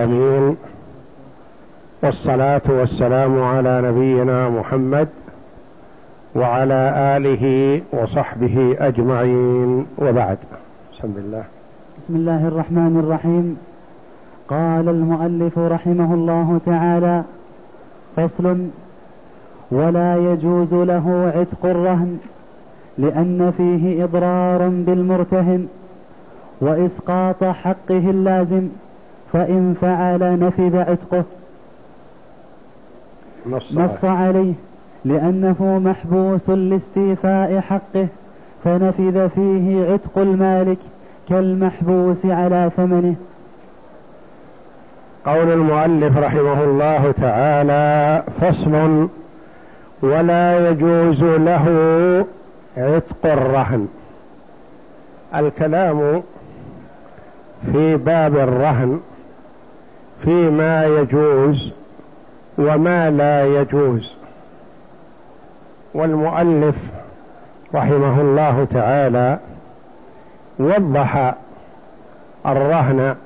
امين والصلاة والسلام على نبينا محمد وعلى آله وصحبه أجمعين. وبعد. بسم الله. بسم الله الرحمن الرحيم. قال المؤلف رحمه الله تعالى فصل ولا يجوز له عتق الرهن لأن فيه إضرار بالمرتهن وإسقاط حقه اللازم. فإن فعل نفذ عتقه. نص, نص عليه. لأنه محبوس لاستيفاء حقه فنفذ فيه عتق المالك كالمحبوس على ثمنه. قول المؤلف رحمه الله تعالى فصل ولا يجوز له عتق الرهن. الكلام في باب الرهن فيما يجوز وما لا يجوز. والمؤلف رحمه الله تعالى وضح الرهن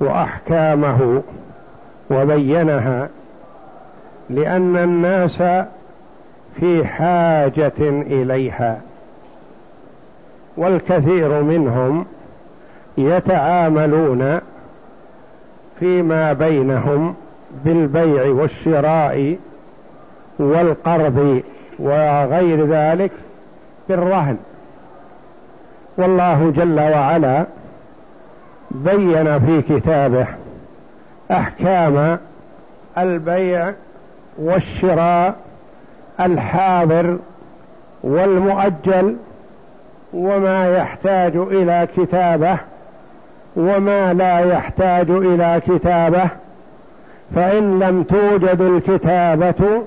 وأحكامه وبينها لأن الناس في حاجة إليها والكثير منهم يتعاملون فيما بينهم بالبيع والشراء والقرض وغير ذلك بالرهن. والله جل وعلا بين في كتابه أحكام البيع والشراء الحاضر والمؤجل وما يحتاج إلى كتابة وما لا يحتاج إلى كتابة فإن لم توجد الكتابة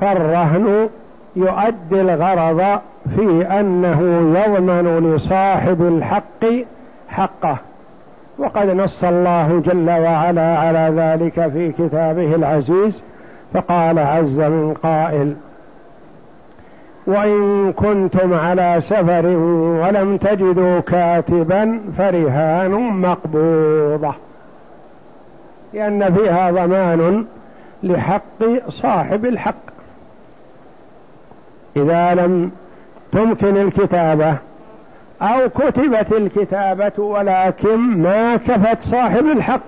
فالرهن يؤدي الغرض في أنه يضمن لصاحب الحق حقه. وقد نص الله جل وعلا على ذلك في كتابه العزيز فقال عز من قائل وإن كنتم على سفر ولم تجدوا كاتبا فرهان مقبوضة. لأن فيها ضمان لحق صاحب الحق. إذا لم تمكن الكتابة أو كتبت الكتابة ولكن ما كفت صاحب الحق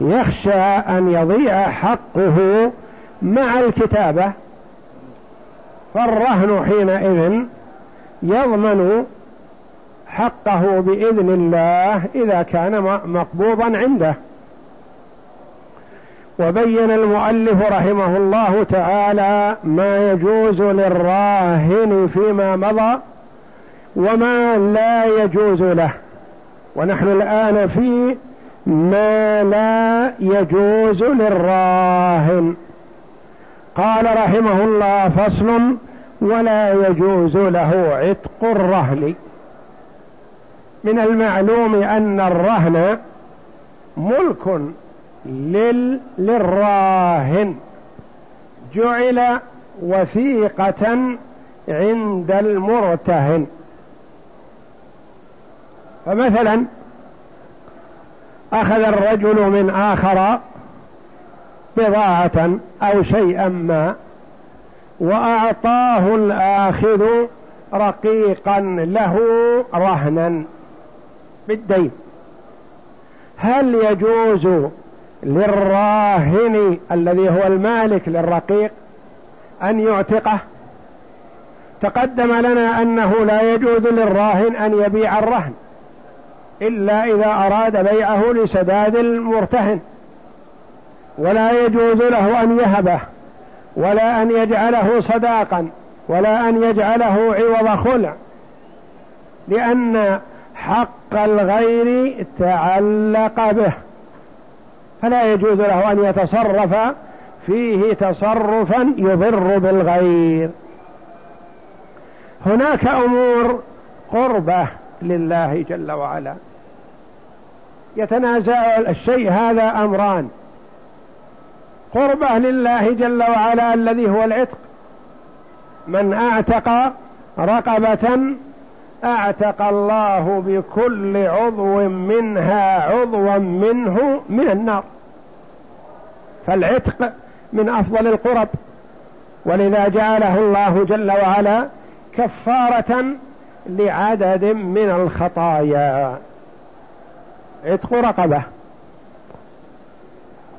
يخشى أن يضيع حقه مع الكتابة. فالرهن حينئذ يضمن حقه بإذن الله إذا كان مقبوضا عنده. وبين المؤلف رحمه الله تعالى ما يجوز للراهن فيما مضى وما لا يجوز له. ونحن الآن في ما لا يجوز للراهن. قال رحمه الله فصل ولا يجوز له عتق الرهن. من المعلوم أن الرهن ملك لل... للراهن. جعل وثيقة عند المرتهن. فمثلا أخذ الرجل من آخر بضاعة أو شيئا ما وأعطاه الآخذ رقيقا له رهنا بالدين. هل يجوز للراهن الذي هو المالك للرقيق أن يعتقه؟ تقدم لنا أنه لا يجوز للراهن أن يبيع الرهن إلا إذا أراد بيعه لسداد المرتهن. ولا يجوز له أن يهبه ولا أن يجعله صداقا ولا أن يجعله عوض خلع لأن حق الغير تعلق به. فلا يجوز له أن يتصرف فيه تصرفا يضر بالغير. هناك أمور قربة لله جل وعلا. يتنازع الشيء هذا أمران. قربة لله جل وعلا الذي هو العتق. من أعتق رقبة أعتق الله بكل عضو منها عضوا منه من النار. فالعتق من أفضل القرب. ولذا جعله الله جل وعلا كفارة لعدد من الخطايا. عتق رقبة.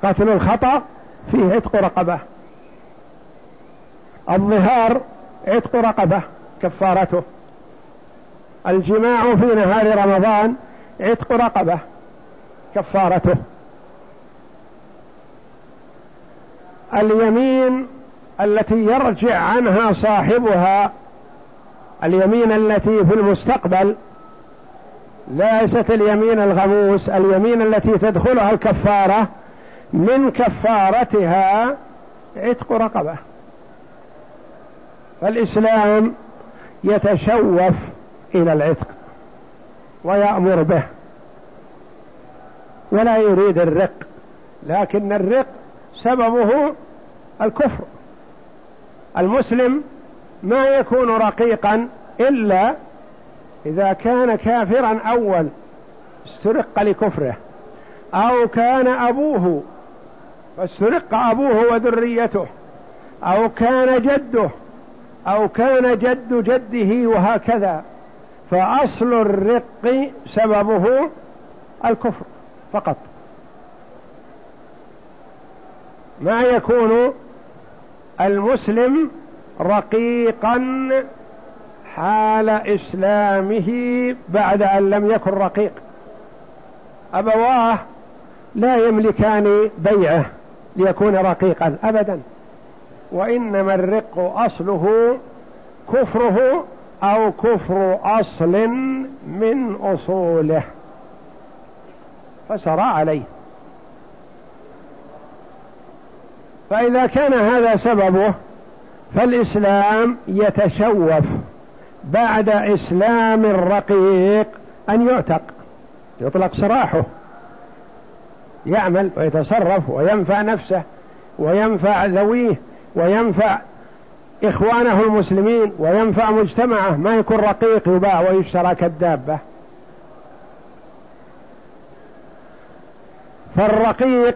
قتل الخطأ فيه عتق رقبة. الظهار عتق رقبة كفارته. الجماع في نهار رمضان عتق رقبة كفارته. اليمين التي يرجع عنها صاحبها اليمين التي في المستقبل ليست اليمين الغموس اليمين التي تدخلها الكفارة. من كفارتها عتق رقبة. فالإسلام يتشوف إلى العتق ويأمر به ولا يريد الرق لكن الرق سببه الكفر. المسلم ما يكون رقيقا إلا إذا كان كافرا أول استرق لكفره أو كان أبوه فاسترق أبوه وذريته أو كان جده أو كان جد جده وهكذا. فأصل الرق سببه الكفر فقط. ما يكون المسلم رقيقا حال إسلامه بعد أن لم يكن رقيق. أبواه لا يملكان بيعه. ليكون رقيقا ابدا. وإنما الرق أصله كفره أو كفر أصل من أصوله. فسرى عليه. فإذا كان هذا سببه فالإسلام يتشوف بعد إسلام الرقيق أن يعتق يطلق سراحه. يعمل ويتصرف وينفع نفسه وينفع ذويه وينفع إخوانه المسلمين وينفع مجتمعه. ما يكون رقيق يباع ويشترى كالدابة. فالرقيق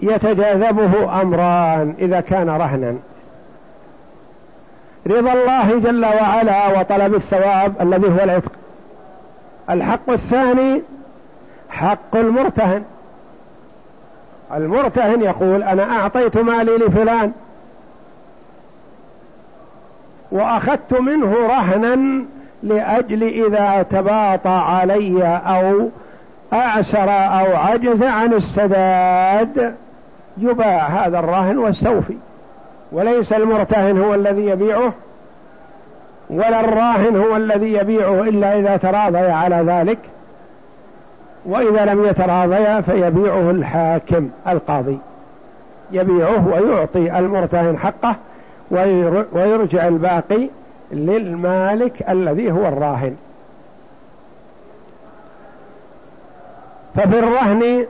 يتجاذبه أمران إذا كان رهنا. رضا الله جل وعلا وطلب الثواب الذي هو العتق. الحق الثاني حق المرتهن. المرتهن يقول أنا أعطيت مالي لفلان وأخذت منه رهنا لأجل إذا تباطى علي أو اعسر أو عجز عن السداد. يباع هذا الراهن والسوفي وليس المرتهن هو الذي يبيعه ولا الراهن هو الذي يبيعه إلا إذا تراضي على ذلك. وإذا لم يتراضيا فيبيعه الحاكم القاضي. يبيعه ويعطي المرتهن حقه ويرجع الباقي للمالك الذي هو الراهن. ففي الرهن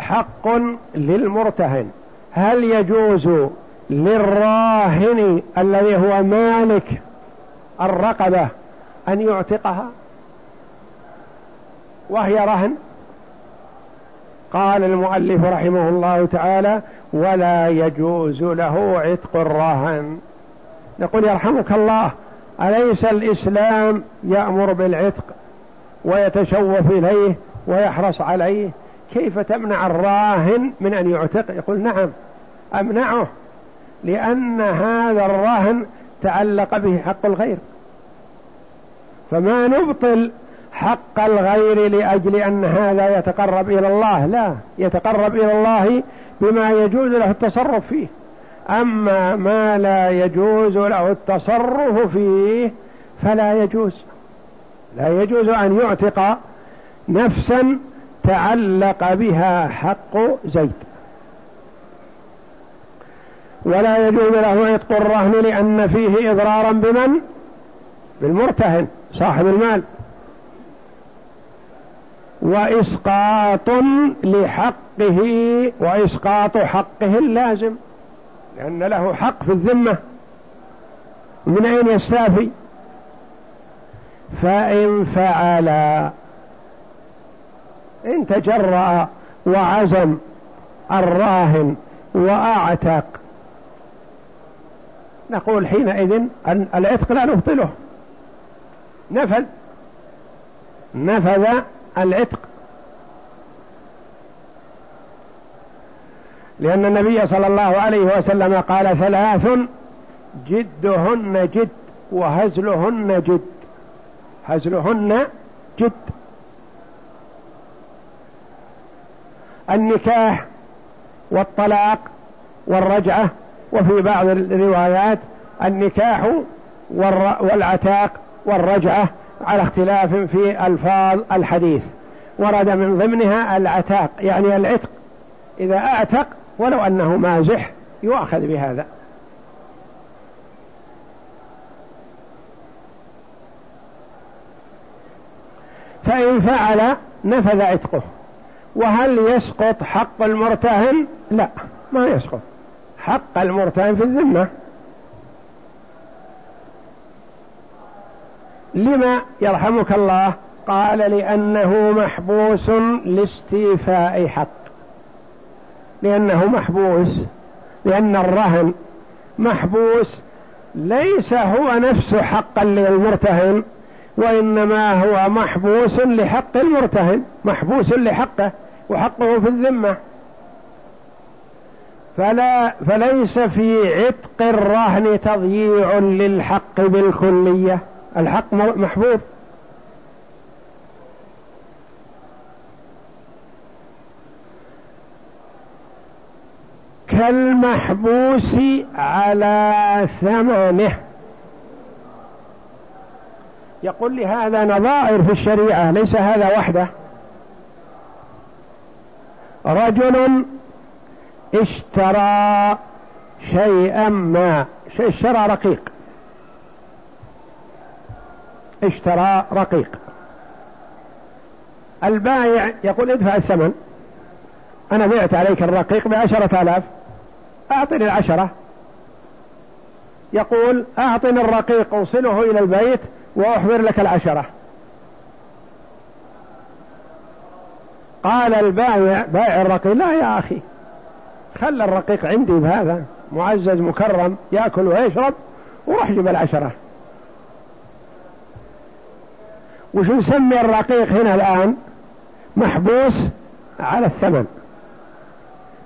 حق للمرتهن. هل يجوز للراهن الذي هو مالك الرقبة أن يعتقها؟ وهي رهن؟ قال المؤلف رحمه الله تعالى ولا يجوز له عتق الرهن. نقول يرحمك الله أليس الإسلام يأمر بالعتق ويتشوف إليه ويحرص عليه؟ كيف تمنع الراهن من أن يعتق؟ يقول نعم أمنعه لأن هذا الراهن تعلق به حق الغير. فما نبطل حق الغير لأجل أن هذا يتقرب إلى الله. لا يتقرب إلى الله بما يجوز له التصرف فيه. أما ما لا يجوز له التصرف فيه فلا يجوز. لا يجوز أن يعتق نفسا تعلق بها حق زيد. ولا يجوز له عتق الرهن لأن فيه إضرارا بمن؟ بالمرتهن صاحب المال. وإسقاط لحقه وإسقاط حقه اللازم لأن له حق في الذمة. من أين يستافي فإن فعل إن تجرأ وعزم الراهن وأعتق. نقول حينئذ أن العتق لا نبطله. نفذ نفذ العتق. لأن النبي صلى الله عليه وسلم قال ثلاث جدهن جد وهزلهن جد. هزلهن جد. النكاح والطلاق والرجعة وفي بعض الروايات النكاح والعتاق والرجعة. على اختلاف في ألفاظ الحديث. ورد من ضمنها العتاق يعني العتق. إذا أعتق ولو أنه مازح يؤخذ بهذا. فإن فعل نفذ عتقه. وهل يسقط حق المرتهن؟ لا ما يسقط. حق المرتهن في الذمة لما يرحمك الله؟ قال لأنه محبوس لاستيفاء حق. لأنه محبوس. لأن الرهن محبوس. ليس هو نفسه حقا للمرتهن وإنما هو محبوس لحق المرتهن محبوس لحقه وحقه في الذمة. فلا فليس في عتق الرهن تضييع للحق بالكلية. الحق محبوس كالمحبوس على ثمنه. يقول لي هذا نظائر في الشريعة ليس هذا وحده. رجل اشترى شيئا ما اشترى رقيق. اشترى رقيق. البائع يقول ادفع الثمن. أنا بعت عليك الرقيق بعشرة آلاف. أعطني العشرة. يقول أعطني الرقيق أوصله إلى البيت وأحضر لك العشرة. قال البائع بائع الرقيق لا يا أخي خلى الرقيق عندي بهذا معزز مكرم يأكل ويشرب وروح جيب العشرة. وش نسمي الرقيق هنا الآن؟ محبوس على الثمن.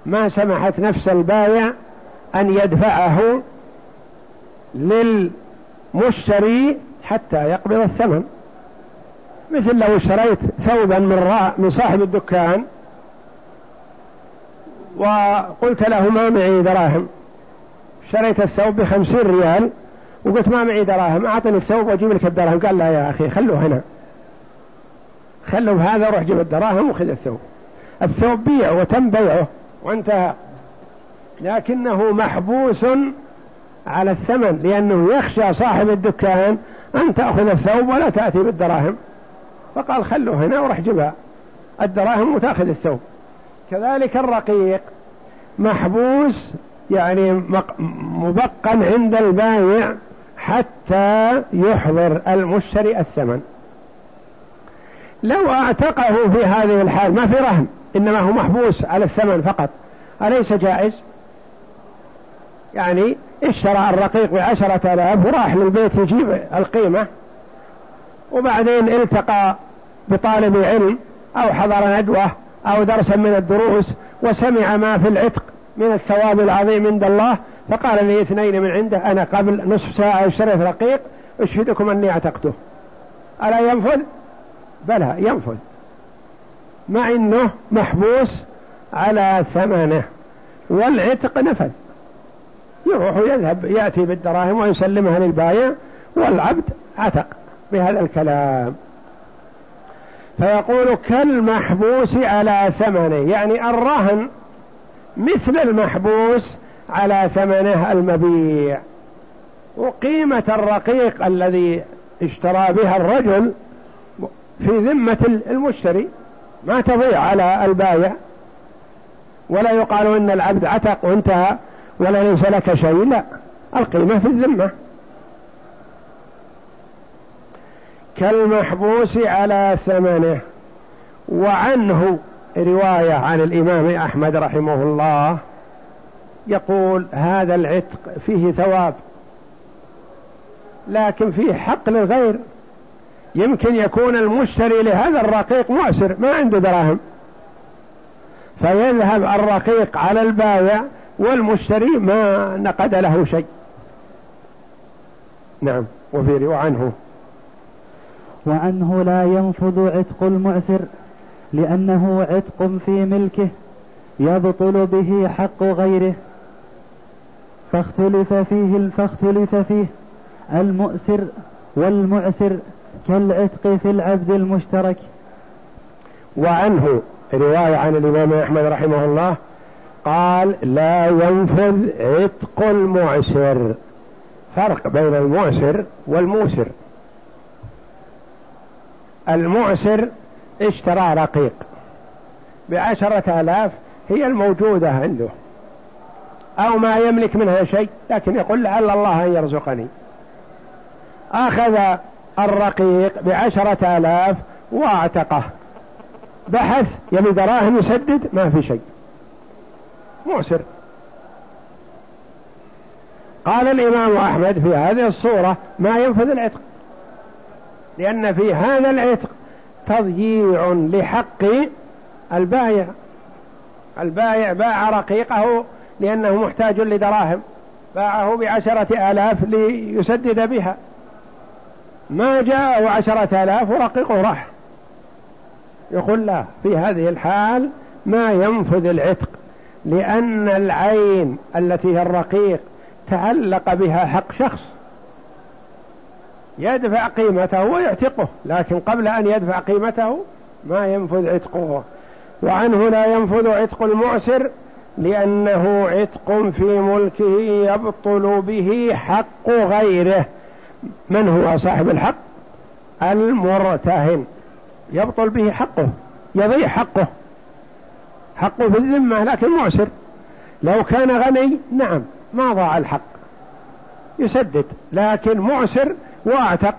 ما سمحت نفس البايع أن يدفعه للمشتري حتى يقبض الثمن. مثل لو اشتريت ثوبا من من صاحب الدكان وقلت له ما معي دراهم. اشتريت الثوب بخمسين ريال وقلت ما معي دراهم أعطني الثوب وأجيب لك الدراهم. قال لا يا أخي خلوه هنا. خلوا هذا روح جيب الدراهم وخذ الثوب. الثوب بيع وتم بيعه وانتهى. لكنه محبوس على الثمن لأنه يخشى صاحب الدكان أن تأخذ الثوب ولا تأتي بالدراهم. فقال خلوا هنا وروح جيبها. الدراهم وتأخذ الثوب. كذلك الرقيق. محبوس يعني مبقا عند البائع حتى يحضر المشتري الثمن. لو اعتقه في هذه الحال ما في رهن إنما هو محبوس على الثمن فقط. أليس جائز؟ يعني اشترى الرقيق بعشرة آلاف وراح للبيت يجيب القيمة وبعدين التقى بطالب علم أو حضر ندوة أو درسا من الدروس وسمع ما في العتق من الثواب العظيم عند الله فقال لي اثنين من عنده أنا قبل نصف ساعة أشتريت رقيق أشهدكم أني اعتقته. ألا ينفذ؟ بلى ينفذ. مع أنه محبوس على ثمنه والعتق نفذ. يروح يذهب يأتي بالدراهم ويسلمها للبايع والعبد عتق بهذا الكلام. فيقول كالمحبوس على ثمنه. يعني الرهن مثل المحبوس على ثمنه المبيع. وقيمة الرقيق الذي اشترى بها الرجل في ذمة المشتري ما تضيع على البايع. ولا يقال إن العبد عتق وانتهى ولا ليس لك شيء لا. القيمة في الذمة. كالمحبوس على ثمنه. وعنه رواية عن الإمام أحمد رحمه الله. يقول هذا العتق فيه ثواب لكن فيه حق للغير. يمكن يكون المشتري لهذا الرقيق مؤسر ما عنده دراهم. فيذهب الرقيق على البائع والمشتري ما نقد له شيء. نعم وفي عنه. وعنه لا ينفذ عتق المعسر لأنه عتق في ملكه يبطل به حق غيره. فاختلف فيه فاختلف فيه المؤسر والمعسر. كالعتق في العبد المشترك. وعنه رواية عن الإمام أحمد رحمه الله قال لا ينفذ عتق المعسر. فرق بين المعسر والموسر. المعسر اشترى رقيق. بعشرة آلاف هي الموجودة عنده. أو ما يملك منها شيء لكن يقول لعل الله أن يرزقني. أخذ الرقيق بعشرة آلاف واعتقه. بحث يبي دراهم يسدد ما في شيء. معسر قال الإمام أحمد في هذه الصورة ما ينفذ العتق. لأن في هذا العتق تضييع لحق البائع البائع باع رقيقه لأنه محتاج لدراهم. باعه بعشرة آلاف ليسدد بها. ما جاءه عشرة آلاف ورقيقه راح. يقول لا في هذه الحال ما ينفذ العتق لأن العين التي هي الرقيق تعلق بها حق شخص. يدفع قيمته ويعتقه لكن قبل أن يدفع قيمته ما ينفذ عتقه. وعنه لا ينفذ عتق المعسر لأنه عتق في ملكه يبطل به حق غيره. من هو صاحب الحق؟ المرتهن. يبطل به حقه يضيع حقه. حقه في الذمة لكن معسر. لو كان غني نعم ما ضاع الحق. يسدد لكن معسر واعتق.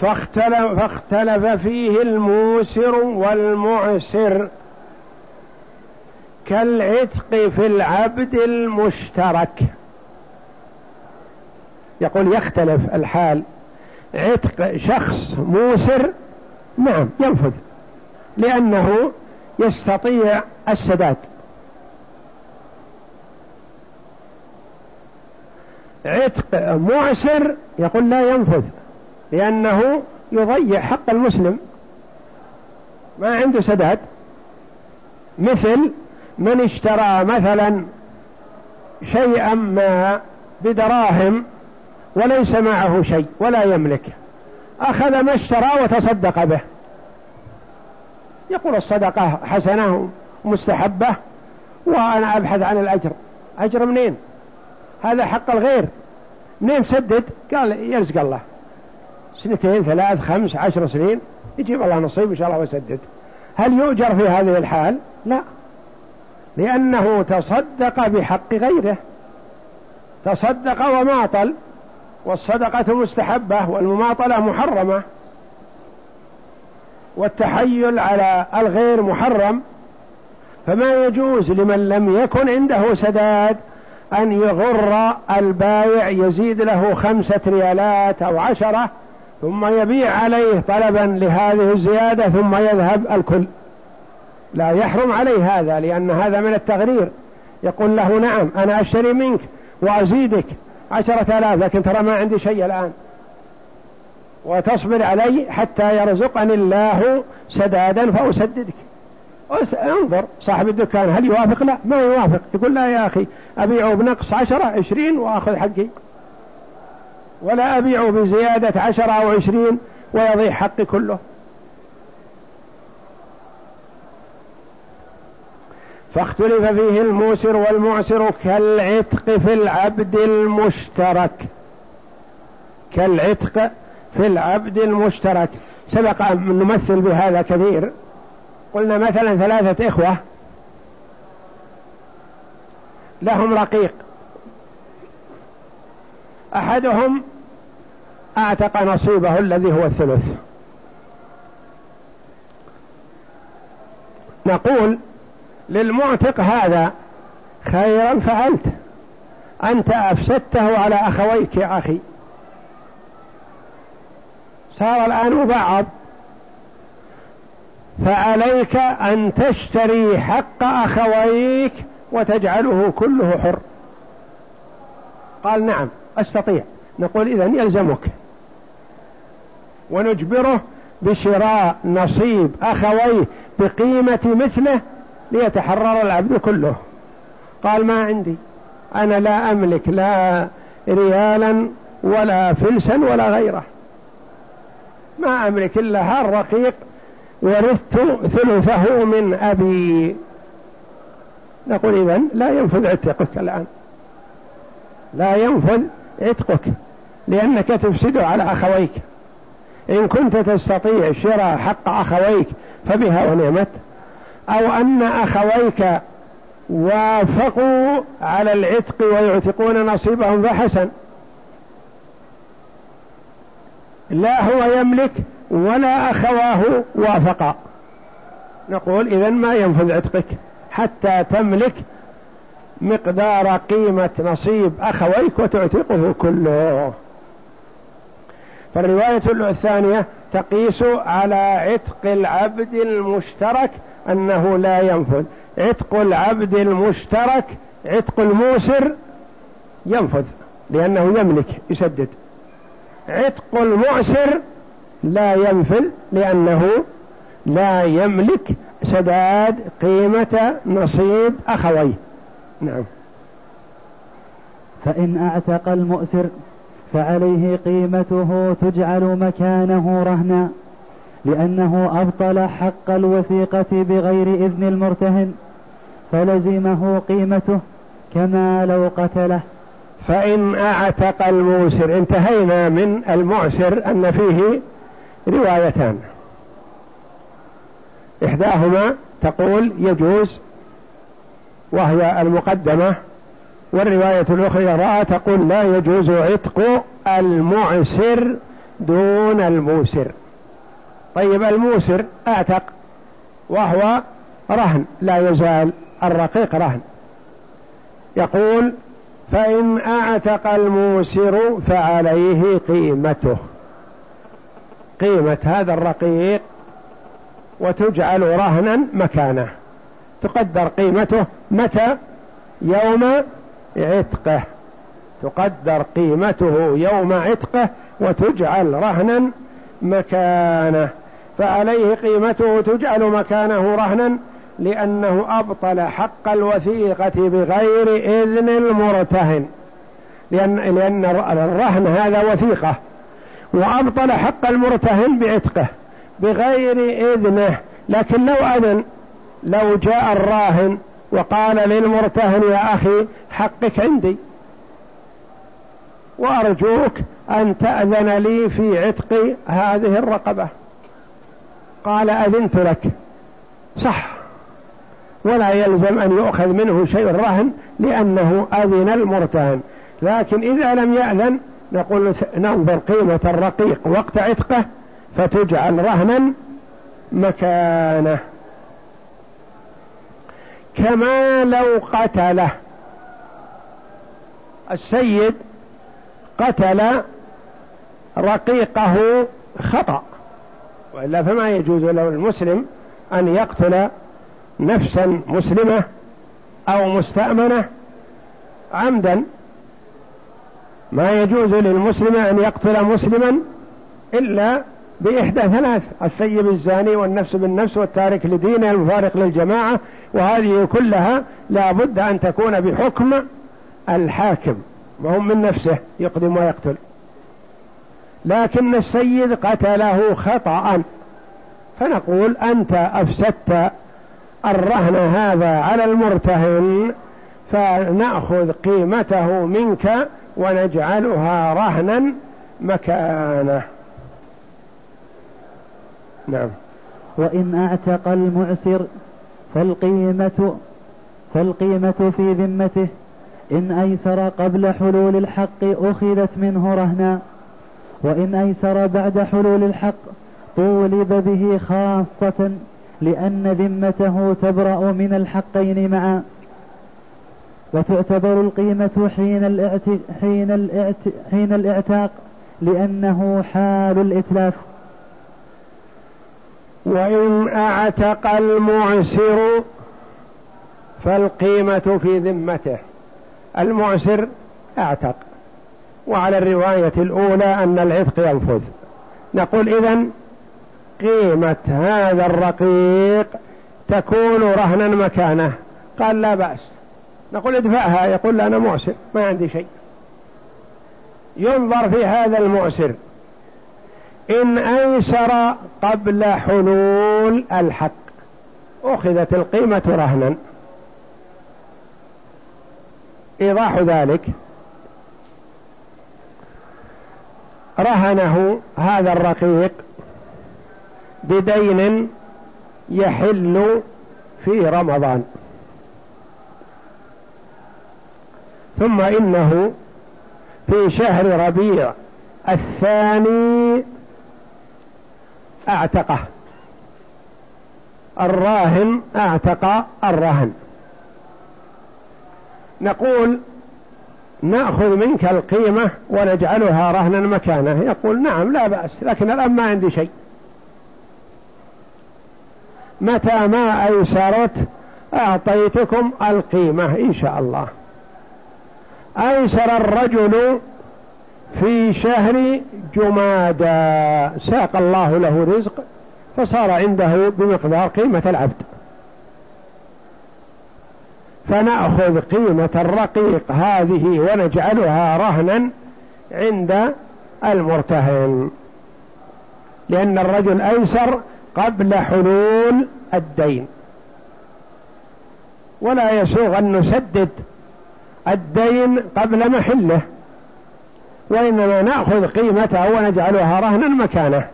فاختلف, فيه الموسر والمعسر. كالعتق في العبد المشترك. يقول يختلف الحال. عتق شخص موسر؟ نعم ينفذ. لأنه يستطيع السداد عتق معسر؟ يقول لا ينفذ. لأنه يضيع حق المسلم. ما عنده سداد مثل من اشترى مثلا شيئا ما بدراهم وليس معه شيء ولا يملك. أخذ ما اشترى وتصدق به. يقول الصدقة حسنة مستحبة وأنا أبحث عن الأجر. أجر منين؟ هذا حق الغير. منين سدد؟ قال يرزق الله. سنتين ثلاث خمس عشر سنين. يجيب الله نصيب إن شاء الله ويسدد. هل يؤجر في هذه الحال؟ لا. لأنه تصدق بحق غيره. تصدق وماطل والصدقة مستحبة والمماطلة محرمة. والتحيل على الغير محرم فما يجوز لمن لم يكن عنده سداد أن يغر البايع يزيد له خمسة ريالات أو عشرة ثم يبيع عليه طلبا لهذه الزيادة ثم يذهب الكل. لا يحرم عليه هذا لأن هذا من التغرير. يقول له نعم أنا أشتري منك وأزيدك عشرة آلاف لكن ترى ما عندي شيء الآن. وتصبر علي حتى يرزقني الله سدادا فأسددك. انظر صاحب الدكان هل يوافق؟ لا ما يوافق. يقول لا يا أخي أبيعه بنقص عشرة عشرين وأخذ حقي. ولا أبيعه بزيادة عشرة أو عشرين ويضيع حقي كله. فاختلف فيه الموسر والمعسر كالعتق في العبد المشترك. كالعتق في العبد المشترك. سبق أن نمثل بهذا كثير. قلنا مثلا ثلاثة إخوة. لهم رقيق. أحدهم أعتق نصيبه الذي هو الثلث. نقول للمعتق هذا خيرا فعلت. أنت أفسدته على أخويك يا أخي. صار الآن مبعض. فعليك أن تشتري حق أخويك وتجعله كله حر. قال نعم أستطيع. نقول إذن يلزمك. ونجبره بشراء نصيب أخويه بقيمة مثله ليتحرر العبد كله. قال ما عندي. أنا لا أملك لا ريالا ولا فلسا ولا غيره. ما أملك إلا هالرقيق ورثت ثلثه من أبي. نقول إذن لا ينفذ عتقك الآن. لا ينفذ عتقك لأنك تفسده على أخويك. إن كنت تستطيع شراء حق أخويك فبها ونعمت. أو أن أخويك وافقوا على العتق ويعتقون نصيبهم فحسن. لا هو يملك ولا أخواه وافقا. نقول إذا ما ينفذ عتقك حتى تملك مقدار قيمة نصيب أخويك وتعتقه كله. فالرواية الثانية تقيس على عتق العبد المشترك أنه لا ينفذ. عتق العبد المشترك عتق الموسر ينفذ لأنه يملك يسدد. عتق المعسر لا ينفذ لأنه لا يملك سداد قيمة نصيب أخويه نعم. فإن أعتق المؤسر فعليه قيمته تجعل مكانه رهنا لأنه أبطل حق الوثيقة بغير إذن المرتهن فلزمه قيمته كما لو قتله. فإن أعتق الموسر انتهينا من المعسر أن فيه روايتان. إحداهما تقول يجوز وهي المقدمة والرواية الأخرى تقول لا يجوز عتق المعسر دون الموسر. طيب الموسر أعتق وهو رهن لا يزال الرقيق رهن. يقول فإن أعتق الموسر فعليه قيمته. قيمة هذا الرقيق وتجعل رهنا مكانه. تقدر قيمته متى؟ يوم عتقه. تقدر قيمته يوم عتقه وتجعل رهنا مكانه. فعليه قيمته تجعل مكانه رهنا لأنه أبطل حق الوثيقة بغير إذن المرتهن. لأن, لأن الرهن هذا وثيقة. وأبطل حق المرتهن بعتقه بغير إذنه. لكن لو أذن لو جاء الراهن وقال للمرتهن يا أخي حقك عندي. وأرجوك أن تأذن لي في عتق هذه الرقبة. قال أذنت لك. صح. ولا يلزم أن يؤخذ منه شيء الرهن لأنه أذن المرتهن. لكن إذا لم يأذن نقول ننظر قيمة الرقيق وقت عتقه فتجعل رهنا مكانه. كما لو قتله. السيد قتل رقيقه خطأ. وإلا فما يجوز له المسلم أن يقتل نفسا مسلمة أو مستأمنة عمدا. ما يجوز للمسلم أن يقتل مسلما إلا بإحدى ثلاث السيب الزاني والنفس بالنفس والتارك لدينه المفارق للجماعة وهذه كلها لا بد أن تكون بحكم الحاكم وهم من نفسه يقدم ويقتل. لكن السيد قتله خطأ. فنقول أنت أفسدت الرهن هذا على المرتهن فنأخذ قيمته منك ونجعلها رهنا مكانه. نعم. وإن أعتق المعسر فالقيمة فالقيمة في ذمته. إن أيسر قبل حلول الحق أخذت منه رهنا. وإن أيسر بعد حلول الحق طولب به خاصة لأن ذمته تبرأ من الحقين معا. وتعتبر القيمة حين الاعت... حين الاعت... حين الاعتاق لأنه حال الإتلاف. وإن أعتق المعسر فالقيمة في ذمته. المعسر أعتق. وعلى الرواية الأولى أن العتق ينفذ. نقول إذن قيمة هذا الرقيق تكون رهنا مكانه. قال لا بأس. نقول ادفعها. يقول أنا معسر. ما عندي شيء. ينظر في هذا المعسر. إن أيسر قبل حلول الحق. أخذت القيمة رهنا. إيضاح ذلك. رهنه هذا الرقيق بدين يحل في رمضان. ثم إنه في شهر ربيع الثاني أعتقه. الراهن أعتق الرهن. نقول نأخذ منك القيمة ونجعلها رهنا مكانه. يقول نعم لا بأس لكن الآن ما عندي شيء. متى ما أيسرت أعطيتكم القيمة إن شاء الله. أيسر الرجل في شهر جمادى. ساق الله له رزق فصار عنده بمقدار قيمة العبد. فنأخذ قيمة الرقيق هذه ونجعلها رهنا عند المرتهن. لأن الرجل أيسر قبل حلول الدين. ولا يسوغ أن نسدد الدين قبل محله. وإنما نأخذ قيمته ونجعلها رهنا مكانه.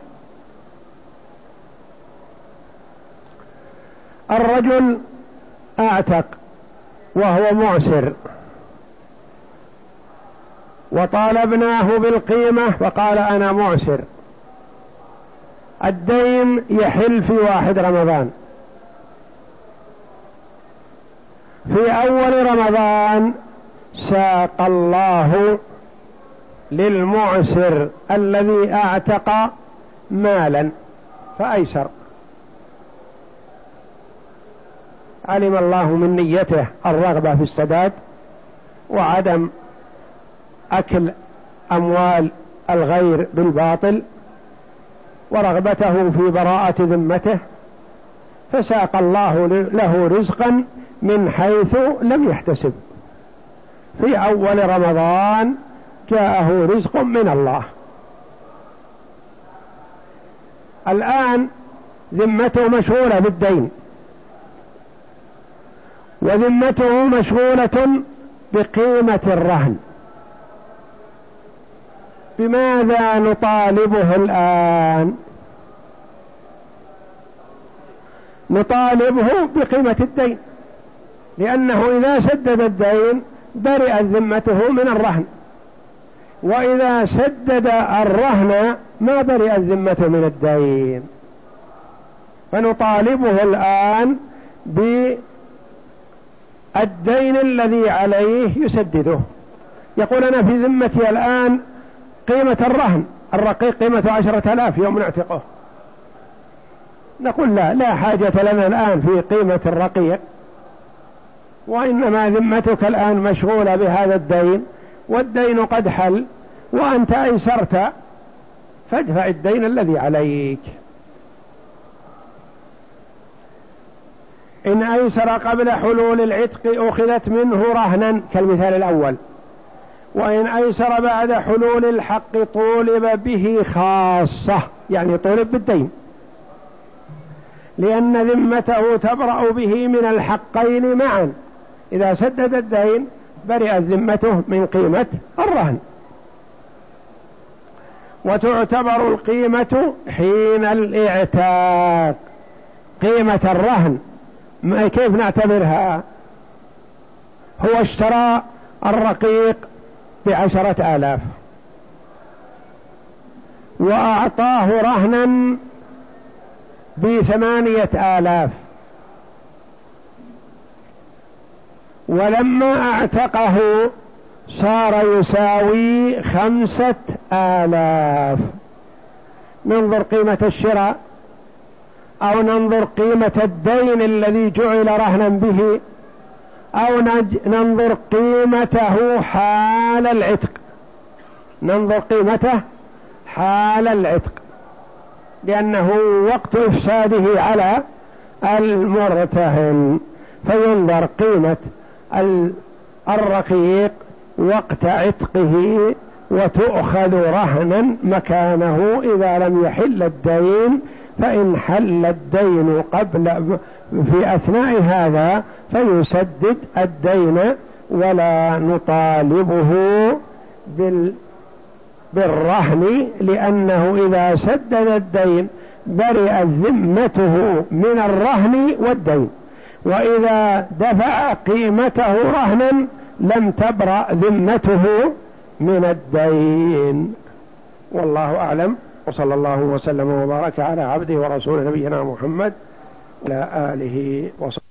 الرجل أعتق وهو معسر وطالبناه بالقيمة وقال أنا معسر. الدين يحل في واحد رمضان. في أول رمضان ساق الله للمعسر الذي أعتق مالا فأيسر. علم الله من نيته الرغبة في السداد وعدم أكل أموال الغير بالباطل ورغبته في براءة ذمته فساق الله له رزقا من حيث لم يحتسب. في أول رمضان جاءه رزق من الله. الآن ذمته مشغولة بالدين. وذمته مشغولة بقيمة الرهن. بماذا نطالبه الآن؟ نطالبه بقيمة الدين. لأنه إذا سدد الدين برئت ذمته من الرهن. وإذا سدد الرهن ما برئت ذمته من الدين. فنطالبه الآن بالدين الذي عليه يسدده. يقول أنا في ذمتي الآن قيمة الرهن. الرقيق قيمة عشرة آلاف يوم نعتقه. نقول لا لا حاجة لنا الآن في قيمة الرقيق. وإنما ذمتك الآن مشغولة بهذا الدين. والدين قد حل وأنت أيسرت فادفع الدين الذي عليك. إن أيسر قبل حلول العتق أخذت منه رهنا كالمثال الأول. وإن أيسر بعد حلول الحق طولب به خاصة يعني طولب بالدين. لأن ذمته تبرأ به من الحقين معا. إذا سدد الدين برئت ذمته من قيمة الرهن. وتعتبر القيمة حين الإعتاق. قيمة الرهن كيف نعتبرها؟ هو اشترى الرقيق بعشرة آلاف. وأعطاه رهنا بثمانية آلاف. ولما أعتقه صار يساوي خمسة آلاف. ننظر قيمة الشراء أو ننظر قيمة الدين الذي جعل رهنا به أو ننظر قيمته حال العتق. ننظر قيمته حال العتق. لأنه وقت إفساده على المرتهن. فينظر قيمة الرقيق وقت عتقه وتؤخذ رهنا مكانه إذا لم يحل الدين فإن حل الدين قبل في أثناء هذا فيسدد الدين ولا نطالبه بال بالرهن لأنه إذا سدد الدين برئت ذمته من الرهن والدين. وإذا دفع قيمته رهنا لم تبرأ ذمته من الدين. والله أعلم. وصلى الله وسلم وبارك على عبده ورسوله نبينا محمد وعلى آله وصحبه